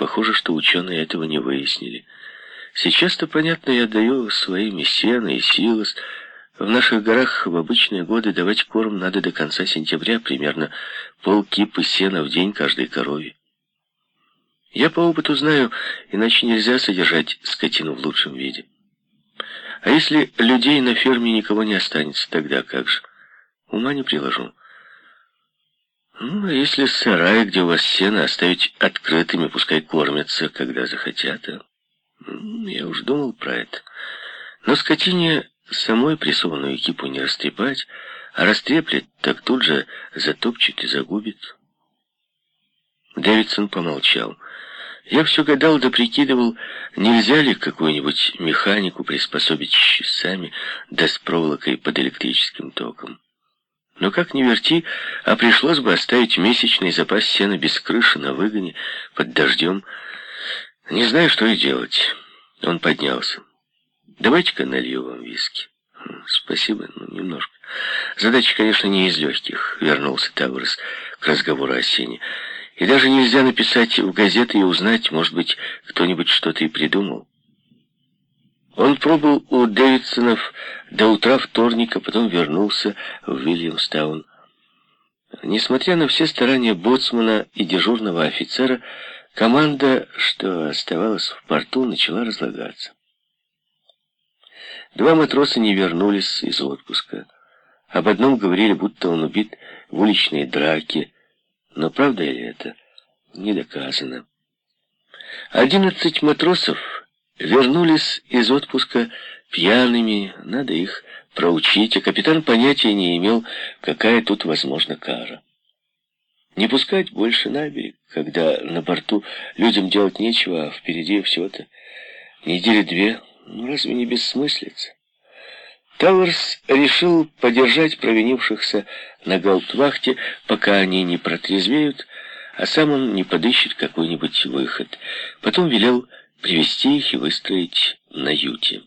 похоже, что ученые этого не выяснили. Сейчас-то, понятно, я даю своими сено и силос. В наших горах в обычные годы давать корм надо до конца сентября, примерно полкипы сена в день каждой корове. Я по опыту знаю, иначе нельзя содержать скотину в лучшем виде. А если людей на ферме никого не останется, тогда как же? Ума не приложу. Ну, а если сарай, где у вас сено, оставить открытыми, пускай кормятся, когда захотят? Я уж думал про это. Но скотине самой прессованную кипу не растрепать, а растреплет, так тут же затопчет и загубит. Дэвидсон помолчал. Я все гадал да прикидывал, нельзя ли какую-нибудь механику приспособить часами да с проволокой под электрическим током. Но как ни верти, а пришлось бы оставить месячный запас сена без крыши на выгоне, под дождем. Не знаю, что и делать. Он поднялся. Давайте-ка налью вам виски. Спасибо, ну, немножко. Задача, конечно, не из легких, вернулся Таурос к разговору о сене. И даже нельзя написать в газеты и узнать, может быть, кто-нибудь что-то и придумал. Он пробыл у Дэвидсонов до утра вторника, потом вернулся в Вильямстаун. Несмотря на все старания боцмана и дежурного офицера, команда, что оставалась в порту, начала разлагаться. Два матроса не вернулись из отпуска. Об одном говорили, будто он убит в уличной драке, но правда ли это, не доказано. Одиннадцать матросов вернулись из отпуска пьяными, надо их проучить, а капитан понятия не имел, какая тут возможна кара. Не пускать больше на берег, когда на борту людям делать нечего, а впереди всего-то недели две, ну разве не бессмыслица? Тауэрс решил подержать провинившихся на галтвахте, пока они не протрезвеют, а сам он не подыщет какой-нибудь выход. Потом велел привести их и выстроить на юте.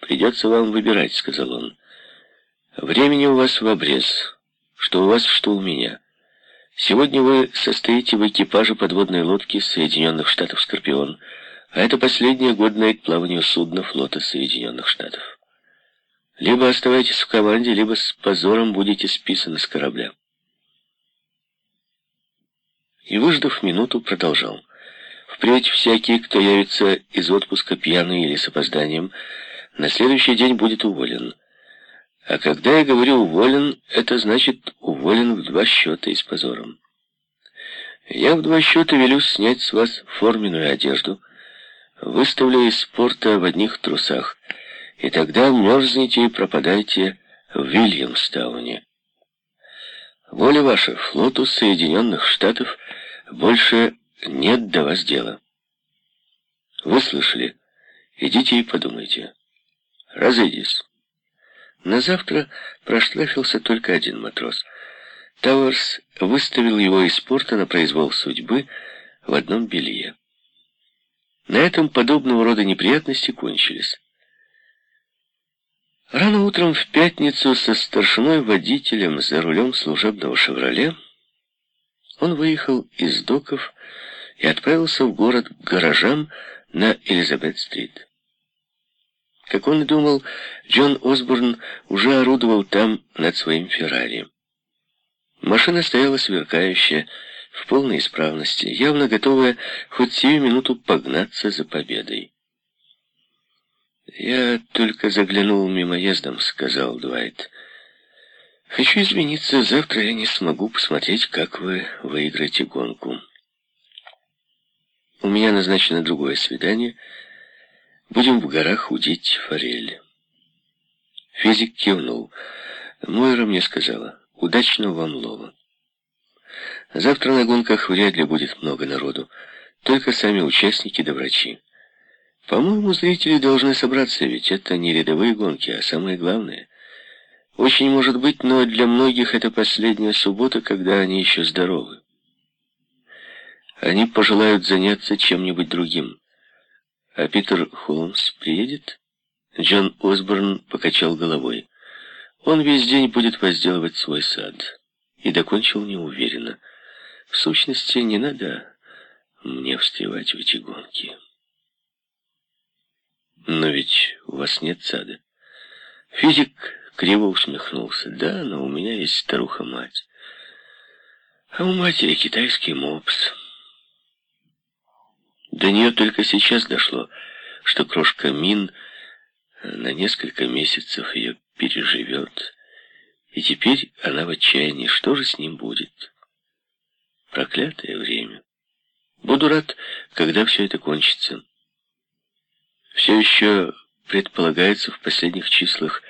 «Придется вам выбирать», — сказал он. «Времени у вас в обрез, что у вас, что у меня. Сегодня вы состоите в экипаже подводной лодки Соединенных Штатов «Скорпион», а это последнее годное к плаванию судна флота Соединенных Штатов. Либо оставайтесь в команде, либо с позором будете списаны с корабля. И, выждав минуту, продолжал. Впредь всякий, кто явится из отпуска пьяный или с опозданием, на следующий день будет уволен. А когда я говорю «уволен», это значит «уволен в два счета и с позором». Я в два счета велю снять с вас форменную одежду, выставлю из порта в одних трусах, и тогда мерзнете и пропадайте в Вильямстауне. Воля ваша, флоту Соединенных Штатов больше нет до вас дела. Вы слышали? Идите и подумайте. Разойдись. На завтра проштрафился только один матрос. Тауэрс выставил его из порта на произвол судьбы в одном белье. На этом подобного рода неприятности кончились. Рано утром в пятницу со старшиной-водителем за рулем служебного «Шевроле» он выехал из доков и отправился в город к гаражам на Элизабет-стрит. Как он и думал, Джон Осборн уже орудовал там над своим Феррари. Машина стояла сверкающая, в полной исправности, явно готовая хоть сию минуту погнаться за победой. «Я только заглянул мимоездом», — сказал Дуайт. «Хочу извиниться, завтра я не смогу посмотреть, как вы выиграете гонку. У меня назначено другое свидание. Будем в горах удить форель». Физик кивнул. Мойра мне сказала, «Удачного вам лова». Завтра на гонках вряд ли будет много народу, только сами участники да врачи. По-моему, зрители должны собраться, ведь это не рядовые гонки, а самое главное. Очень может быть, но для многих это последняя суббота, когда они еще здоровы. Они пожелают заняться чем-нибудь другим. А Питер Холмс приедет? Джон Осборн покачал головой. Он весь день будет возделывать свой сад. И докончил неуверенно. В сущности, не надо мне встревать в эти гонки. Но ведь у вас нет сада. Физик криво усмехнулся. Да, но у меня есть старуха-мать. А у матери китайский мопс. До нее только сейчас дошло, что крошка Мин на несколько месяцев ее переживет. И теперь она в отчаянии. Что же с ним будет? Проклятое время. Буду рад, когда все это кончится. Все еще предполагается в последних числах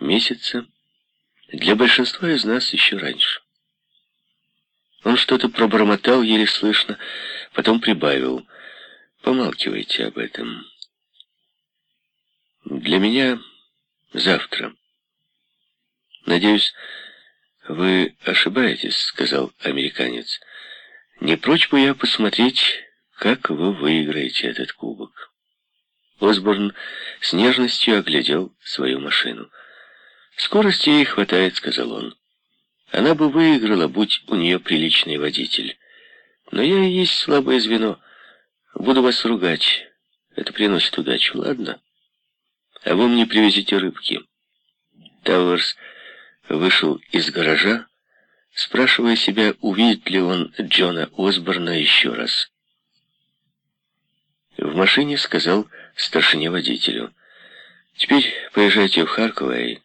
месяца, для большинства из нас еще раньше. Он что-то пробормотал еле слышно, потом прибавил. Помалкивайте об этом. Для меня завтра. Надеюсь, вы ошибаетесь, сказал американец. Не прочь бы я посмотреть, как вы выиграете этот кубок. Осборн с нежностью оглядел свою машину. «Скорости ей хватает», — сказал он. «Она бы выиграла, будь у нее приличный водитель. Но я и есть слабое звено. Буду вас ругать. Это приносит удачу, ладно? А вы мне привезите рыбки». Тауэрс вышел из гаража, спрашивая себя, увидит ли он Джона Осборна еще раз. В машине сказал старшине водителю. «Теперь поезжайте в Харково и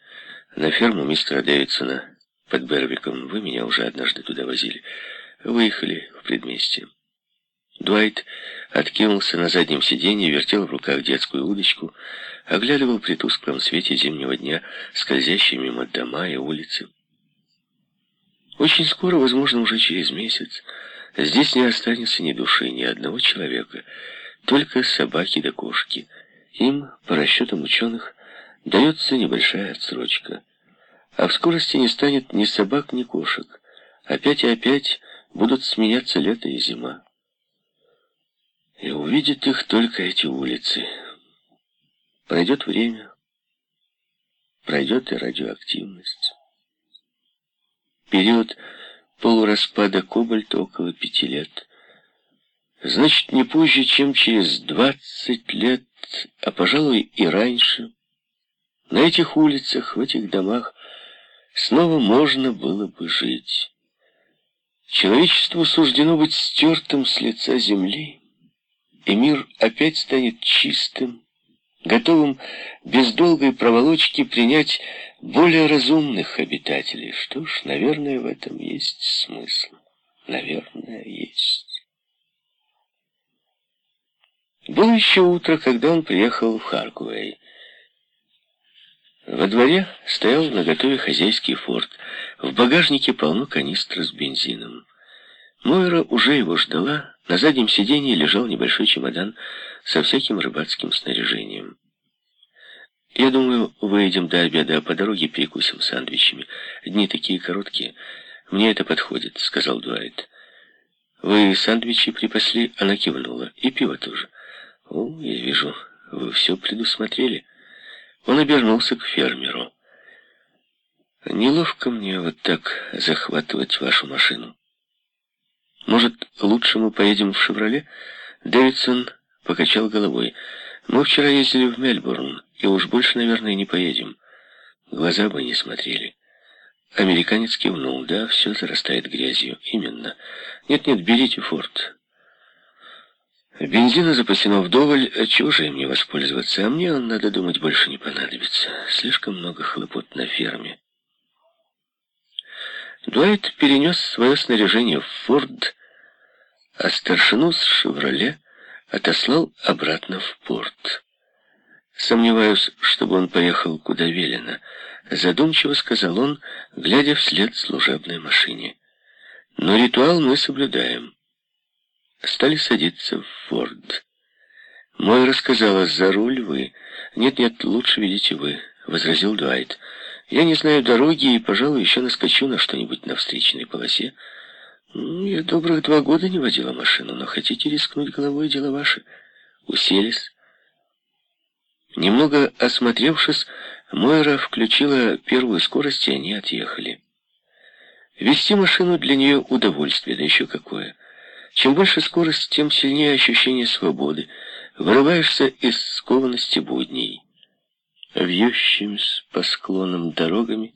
на ферму мистера Дэвидсона под Бервиком. Вы меня уже однажды туда возили. Выехали в предместье». Дуайт откинулся на заднем сиденье, вертел в руках детскую удочку, оглядывал при тусклом свете зимнего дня скользящие мимо дома и улицы. Очень скоро, возможно, уже через месяц, здесь не останется ни души, ни одного человека — только собаки да кошки. Им, по расчетам ученых, дается небольшая отсрочка. А в скорости не станет ни собак, ни кошек. Опять и опять будут сменяться лето и зима. И увидят их только эти улицы. Пройдет время, пройдет и радиоактивность. Период полураспада кобальта около пяти лет – Значит, не позже, чем через двадцать лет, а, пожалуй, и раньше, на этих улицах, в этих домах снова можно было бы жить. Человечеству суждено быть стертым с лица земли, и мир опять станет чистым, готовым без долгой проволочки принять более разумных обитателей. Что ж, наверное, в этом есть смысл. Наверное, есть. Было еще утро, когда он приехал в Харкуэй. Во дворе стоял наготове хозяйский форт. В багажнике полно канистр с бензином. Мойра уже его ждала. На заднем сиденье лежал небольшой чемодан со всяким рыбацким снаряжением. «Я думаю, выйдем до обеда, а по дороге перекусим сандвичами. Дни такие короткие. Мне это подходит», — сказал Дуайт. «Вы сандвичи припасли?» — она кивнула. «И пиво тоже». «О, я вижу, вы все предусмотрели». Он обернулся к фермеру. «Неловко мне вот так захватывать вашу машину. Может, лучше мы поедем в «Шевроле»?» Дэвидсон покачал головой. «Мы вчера ездили в Мельбурн, и уж больше, наверное, не поедем. Глаза бы не смотрели». Американец кивнул. «Да, все зарастает грязью. Именно. Нет-нет, берите форт. Бензина запасено вдоволь, а чего же им не воспользоваться? А мне он, надо думать, больше не понадобится. Слишком много хлопот на ферме. Дуайт перенес свое снаряжение в Форд, а старшину с «Шевроле» отослал обратно в порт. Сомневаюсь, чтобы он поехал куда велено. Задумчиво сказал он, глядя вслед служебной машине. Но ритуал мы соблюдаем стали садиться в Форд. Мой рассказала, за руль вы. Нет-нет, лучше видите вы, возразил Дуайт. Я не знаю дороги и, пожалуй, еще наскочу на что-нибудь на встречной полосе. Я добрых два года не водила машину, но хотите рискнуть головой, дело ваше. Уселись. Немного осмотревшись, Мойра включила первую скорость, и они отъехали. Вести машину для нее удовольствие, да еще какое. Чем больше скорость, тем сильнее ощущение свободы. Вырываешься из скованности будней. Вьющимся по склонам дорогами